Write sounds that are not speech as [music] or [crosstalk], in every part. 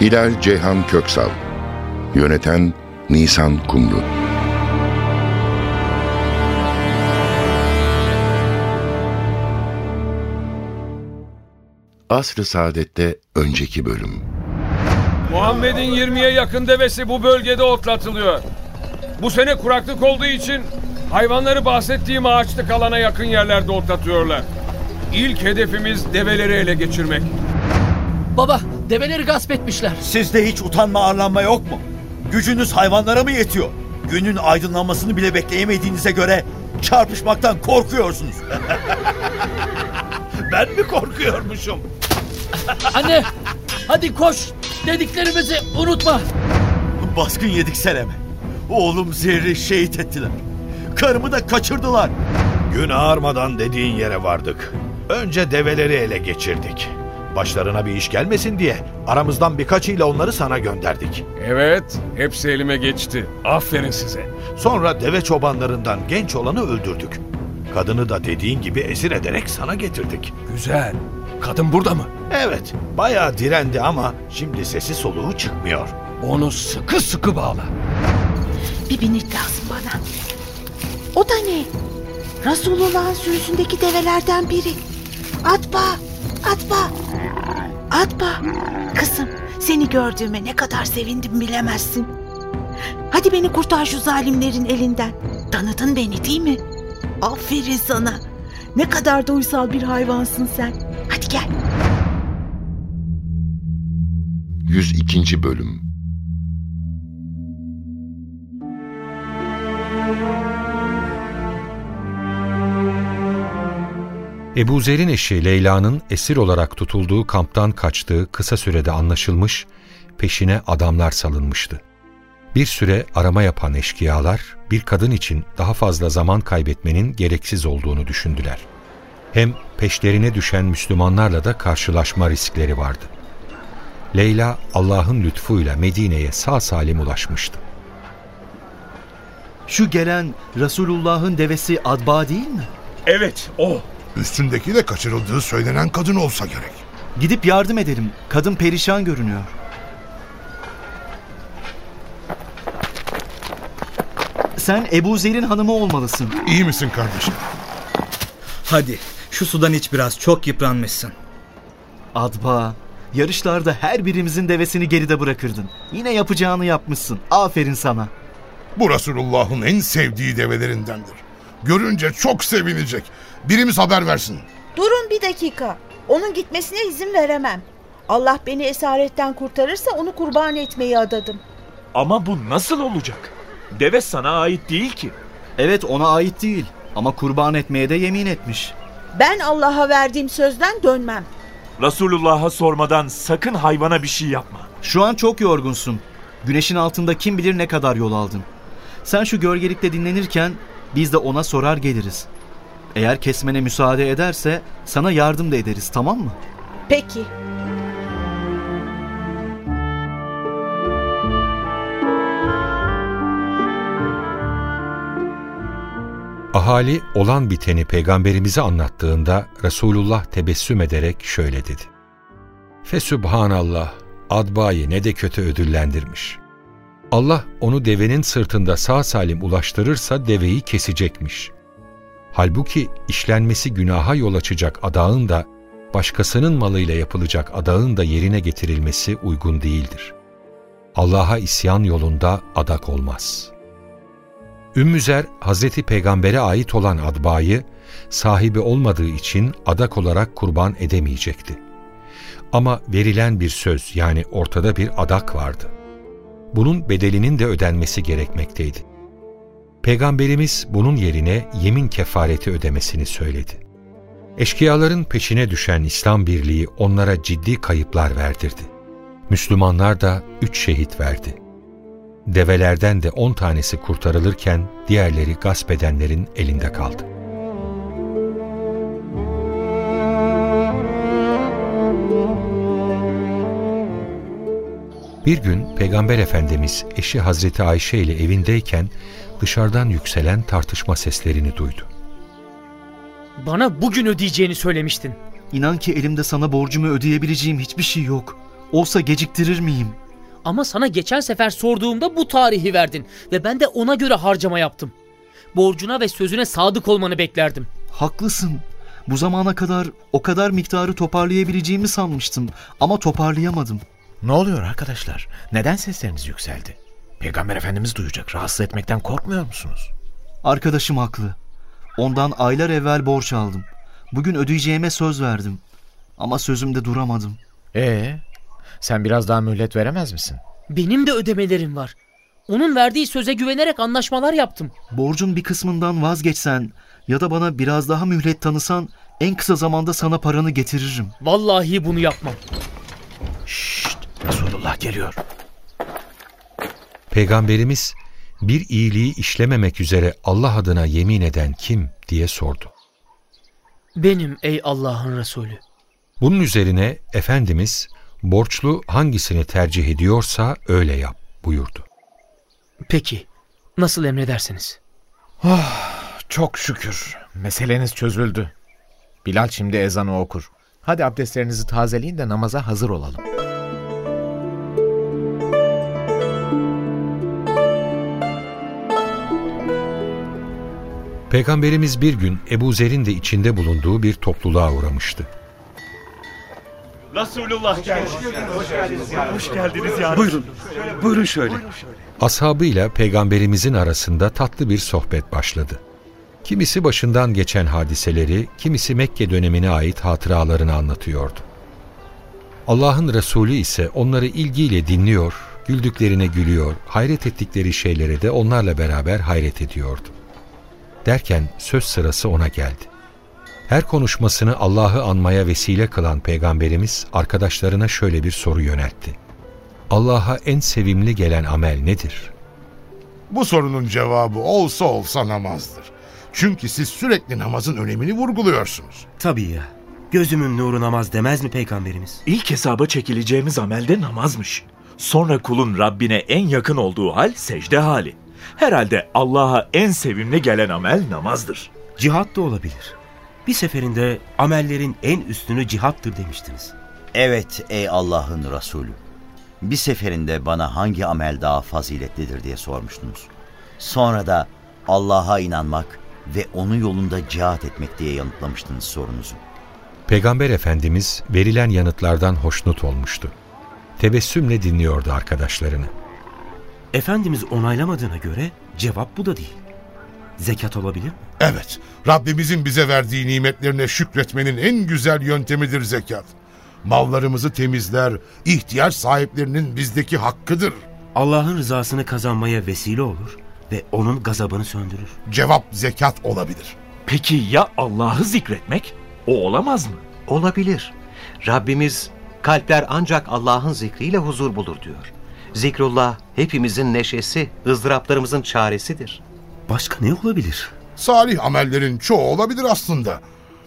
Hilal Ceyhan Köksal Yöneten Nisan Kumru Asr-ı Saadet'te önceki bölüm Muhammed'in 20'ye yakın devesi bu bölgede otlatılıyor. Bu sene kuraklık olduğu için hayvanları bahsettiğim ağaçlık alana yakın yerlerde otlatıyorlar. İlk hedefimiz develeri ele geçirmek. Baba develeri gasp etmişler. Sizde hiç utanma arlanma yok mu? Gücünüz hayvanlara mı yetiyor? Günün aydınlanmasını bile bekleyemediğinize göre çarpışmaktan korkuyorsunuz. [laughs] ben mi korkuyormuşum? [laughs] Anne hadi koş dediklerimizi unutma. Baskın yedik Seleme. Oğlum Zerri şehit ettiler. Karımı da kaçırdılar. Gün ağarmadan dediğin yere vardık. Önce develeri ele geçirdik. Başlarına bir iş gelmesin diye aramızdan birkaçıyla onları sana gönderdik. Evet, hepsi elime geçti. Aferin size. Sonra deve çobanlarından genç olanı öldürdük. Kadını da dediğin gibi esir ederek sana getirdik. Güzel. Kadın burada mı? Evet, bayağı direndi ama şimdi sesi soluğu çıkmıyor. Onu sıkı sıkı bağla. Bir binlik lazım bana. O da ne? Resulullah'ın sürüsündeki develerden biri. Atba, atba, atba. Kızım, seni gördüğüme ne kadar sevindim bilemezsin. Hadi beni kurtar şu zalimlerin elinden. Tanıdın beni değil mi? Aferin sana. Ne kadar da uysal bir hayvansın sen. Hadi gel. 102. Bölüm Ebu Zer'in eşi Leyla'nın esir olarak tutulduğu kamptan kaçtığı kısa sürede anlaşılmış, peşine adamlar salınmıştı. Bir süre arama yapan eşkıyalar, bir kadın için daha fazla zaman kaybetmenin gereksiz olduğunu düşündüler. Hem peşlerine düşen Müslümanlarla da karşılaşma riskleri vardı. Leyla, Allah'ın lütfuyla Medine'ye sağ salim ulaşmıştı. Şu gelen Resulullah'ın devesi Adba değil mi? Evet, o. Üstündeki de kaçırıldığı söylenen kadın olsa gerek. Gidip yardım edelim. Kadın perişan görünüyor. Sen Ebu Zer'in hanımı olmalısın. İyi misin kardeşim? Hadi şu sudan iç biraz çok yıpranmışsın. Adba, yarışlarda her birimizin devesini geride bırakırdın. Yine yapacağını yapmışsın. Aferin sana. Bu Resulullah'ın en sevdiği develerindendir. Görünce çok sevinecek. Birimiz haber versin. Durun bir dakika. Onun gitmesine izin veremem. Allah beni esaretten kurtarırsa onu kurban etmeyi adadım. Ama bu nasıl olacak? Deve sana ait değil ki. Evet ona ait değil ama kurban etmeye de yemin etmiş. Ben Allah'a verdiğim sözden dönmem. Resulullah'a sormadan sakın hayvana bir şey yapma. Şu an çok yorgunsun. Güneşin altında kim bilir ne kadar yol aldın. Sen şu gölgelikte dinlenirken biz de ona sorar geliriz. Eğer kesmene müsaade ederse sana yardım da ederiz tamam mı? Peki. Ahali olan biteni peygamberimize anlattığında Resulullah tebessüm ederek şöyle dedi. Fesübhanallah, Adba'yı ne de kötü ödüllendirmiş. Allah onu devenin sırtında sağ salim ulaştırırsa deveyi kesecekmiş. Halbuki işlenmesi günaha yol açacak adağın da başkasının malıyla yapılacak adağın da yerine getirilmesi uygun değildir. Allah'a isyan yolunda adak olmaz. Ümmüzer, Hazreti Peygamber'e ait olan adbayı sahibi olmadığı için adak olarak kurban edemeyecekti. Ama verilen bir söz yani ortada bir adak vardı. Bunun bedelinin de ödenmesi gerekmekteydi. Peygamberimiz bunun yerine yemin kefareti ödemesini söyledi. Eşkıyaların peşine düşen İslam birliği onlara ciddi kayıplar verdirdi. Müslümanlar da üç şehit verdi. Develerden de on tanesi kurtarılırken diğerleri gasp edenlerin elinde kaldı. Bir gün Peygamber Efendimiz eşi Hazreti Ayşe ile evindeyken dışarıdan yükselen tartışma seslerini duydu. Bana bugün ödeyeceğini söylemiştin. İnan ki elimde sana borcumu ödeyebileceğim hiçbir şey yok. Olsa geciktirir miyim? Ama sana geçen sefer sorduğumda bu tarihi verdin ve ben de ona göre harcama yaptım. Borcuna ve sözüne sadık olmanı beklerdim. Haklısın. Bu zamana kadar o kadar miktarı toparlayabileceğimi sanmıştım ama toparlayamadım. Ne oluyor arkadaşlar? Neden sesleriniz yükseldi? Peygamber Efendimiz duyacak. Rahatsız etmekten korkmuyor musunuz? Arkadaşım haklı. Ondan aylar evvel borç aldım. Bugün ödeyeceğime söz verdim. Ama sözümde duramadım. Ee, sen biraz daha mühlet veremez misin? Benim de ödemelerim var. Onun verdiği söze güvenerek anlaşmalar yaptım. Borcun bir kısmından vazgeçsen ya da bana biraz daha mühlet tanısan en kısa zamanda sana paranı getiririm. Vallahi bunu yapmam. Resulullah geliyor. Peygamberimiz bir iyiliği işlememek üzere Allah adına yemin eden kim diye sordu. Benim ey Allah'ın Resulü. Bunun üzerine Efendimiz borçlu hangisini tercih ediyorsa öyle yap buyurdu. Peki, nasıl emredersiniz? Oh, çok şükür. Meseleniz çözüldü. Bilal şimdi ezanı okur. Hadi abdestlerinizi tazeleyin de namaza hazır olalım. Peygamberimiz bir gün Ebu Zer'in de içinde bulunduğu bir topluluğa uğramıştı. Resulullah geldi. Hoş geldiniz ya. Hoş geldiniz ya. Buyurun. Buyurun şöyle. Ashabıyla peygamberimizin arasında tatlı bir sohbet başladı. Kimisi başından geçen hadiseleri, kimisi Mekke dönemine ait hatıralarını anlatıyordu. Allah'ın Resulü ise onları ilgiyle dinliyor, güldüklerine gülüyor, hayret ettikleri şeylere de onlarla beraber hayret ediyordu. Derken söz sırası ona geldi. Her konuşmasını Allah'ı anmaya vesile kılan Peygamberimiz arkadaşlarına şöyle bir soru yöneltti. Allah'a en sevimli gelen amel nedir? Bu sorunun cevabı olsa olsa namazdır. Çünkü siz sürekli namazın önemini vurguluyorsunuz. Tabii ya. Gözümün nuru namaz demez mi peygamberimiz? İlk hesaba çekileceğimiz amelde namazmış. Sonra kulun Rabbine en yakın olduğu hal secde hali. Herhalde Allah'a en sevimli gelen amel namazdır. Cihat da olabilir. Bir seferinde amellerin en üstünü cihattır demiştiniz. Evet ey Allah'ın Resulü. Bir seferinde bana hangi amel daha faziletlidir diye sormuştunuz. Sonra da Allah'a inanmak ve onun yolunda cihat etmek diye yanıtlamıştınız sorunuzu. Peygamber Efendimiz verilen yanıtlardan hoşnut olmuştu. Tebessümle dinliyordu arkadaşlarını. Efendimiz onaylamadığına göre cevap bu da değil. Zekat olabilir mi? Evet, Rabbimizin bize verdiği nimetlerine şükretmenin en güzel yöntemidir zekat. Mallarımızı temizler, ihtiyaç sahiplerinin bizdeki hakkıdır. Allah'ın rızasını kazanmaya vesile olur ve onun gazabını söndürür. Cevap zekat olabilir. Peki ya Allah'ı zikretmek? O olamaz mı? Olabilir. Rabbimiz kalpler ancak Allah'ın zikriyle huzur bulur diyor. Zikrullah hepimizin neşesi, ızdıraplarımızın çaresidir. Başka ne olabilir? Salih amellerin çoğu olabilir aslında.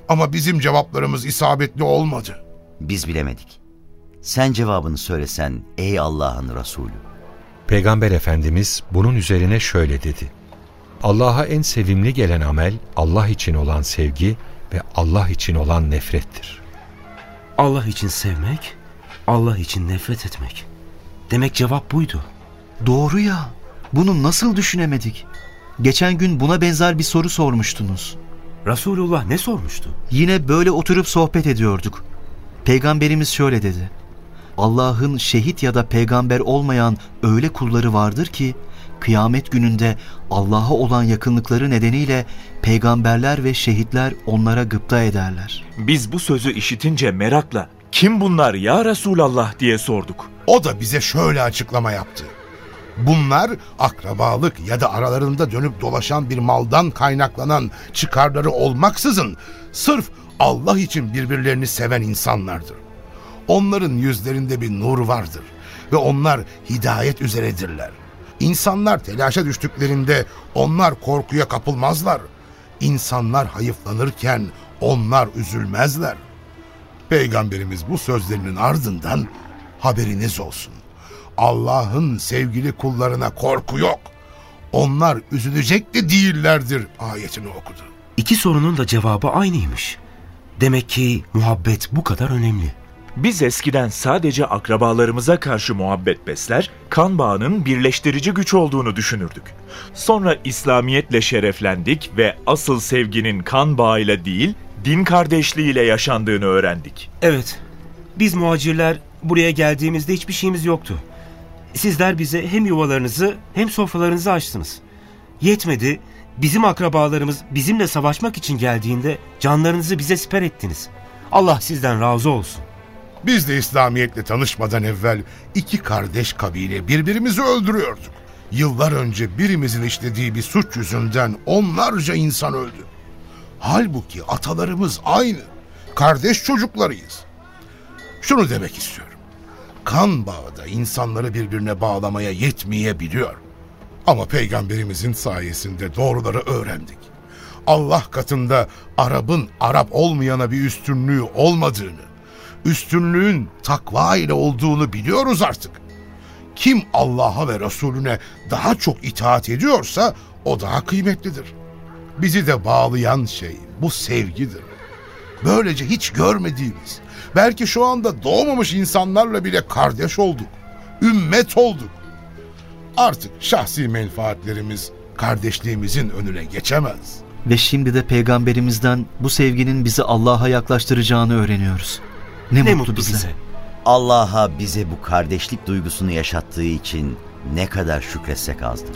Ama bizim cevaplarımız isabetli olmadı. Biz bilemedik. Sen cevabını söylesen ey Allah'ın Resulü. Peygamber Efendimiz bunun üzerine şöyle dedi. Allah'a en sevimli gelen amel Allah için olan sevgi ve Allah için olan nefrettir. Allah için sevmek, Allah için nefret etmek. Demek cevap buydu. Doğru ya. Bunu nasıl düşünemedik? Geçen gün buna benzer bir soru sormuştunuz. Resulullah ne sormuştu? Yine böyle oturup sohbet ediyorduk. Peygamberimiz şöyle dedi. Allah'ın şehit ya da peygamber olmayan öyle kulları vardır ki kıyamet gününde Allah'a olan yakınlıkları nedeniyle peygamberler ve şehitler onlara gıpta ederler. Biz bu sözü işitince merakla kim bunlar ya Resulallah diye sorduk. O da bize şöyle açıklama yaptı. Bunlar akrabalık ya da aralarında dönüp dolaşan bir maldan kaynaklanan çıkarları olmaksızın sırf Allah için birbirlerini seven insanlardır. Onların yüzlerinde bir nur vardır ve onlar hidayet üzeredirler. İnsanlar telaşa düştüklerinde onlar korkuya kapılmazlar. İnsanlar hayıflanırken onlar üzülmezler. Peygamberimiz bu sözlerinin ardından haberiniz olsun. Allah'ın sevgili kullarına korku yok. Onlar üzülecek de değillerdir ayetini okudu. İki sorunun da cevabı aynıymış. Demek ki muhabbet bu kadar önemli. Biz eskiden sadece akrabalarımıza karşı muhabbet besler, kan bağının birleştirici güç olduğunu düşünürdük. Sonra İslamiyetle şereflendik ve asıl sevginin kan bağıyla değil, din kardeşliğiyle yaşandığını öğrendik. Evet, biz muhacirler buraya geldiğimizde hiçbir şeyimiz yoktu. Sizler bize hem yuvalarınızı hem sofralarınızı açtınız. Yetmedi, bizim akrabalarımız bizimle savaşmak için geldiğinde canlarınızı bize siper ettiniz. Allah sizden razı olsun. Biz de İslamiyetle tanışmadan evvel iki kardeş kabile birbirimizi öldürüyorduk. Yıllar önce birimizin işlediği bir suç yüzünden onlarca insan öldü. Halbuki atalarımız aynı. Kardeş çocuklarıyız. Şunu demek istiyorum. Kan bağı da insanları birbirine bağlamaya yetmeyebiliyor. Ama peygamberimizin sayesinde doğruları öğrendik. Allah katında Arap'ın Arap olmayana bir üstünlüğü olmadığını, üstünlüğün takva ile olduğunu biliyoruz artık. Kim Allah'a ve Resulüne daha çok itaat ediyorsa o daha kıymetlidir. Bizi de bağlayan şey bu sevgidir. Böylece hiç görmediğimiz, belki şu anda doğmamış insanlarla bile kardeş olduk, ümmet olduk. Artık şahsi menfaatlerimiz kardeşliğimizin önüne geçemez. Ve şimdi de peygamberimizden bu sevginin bizi Allah'a yaklaştıracağını öğreniyoruz. Ne, mutlu, bize. Allah'a bize bu kardeşlik duygusunu yaşattığı için ne kadar şükretsek azdır.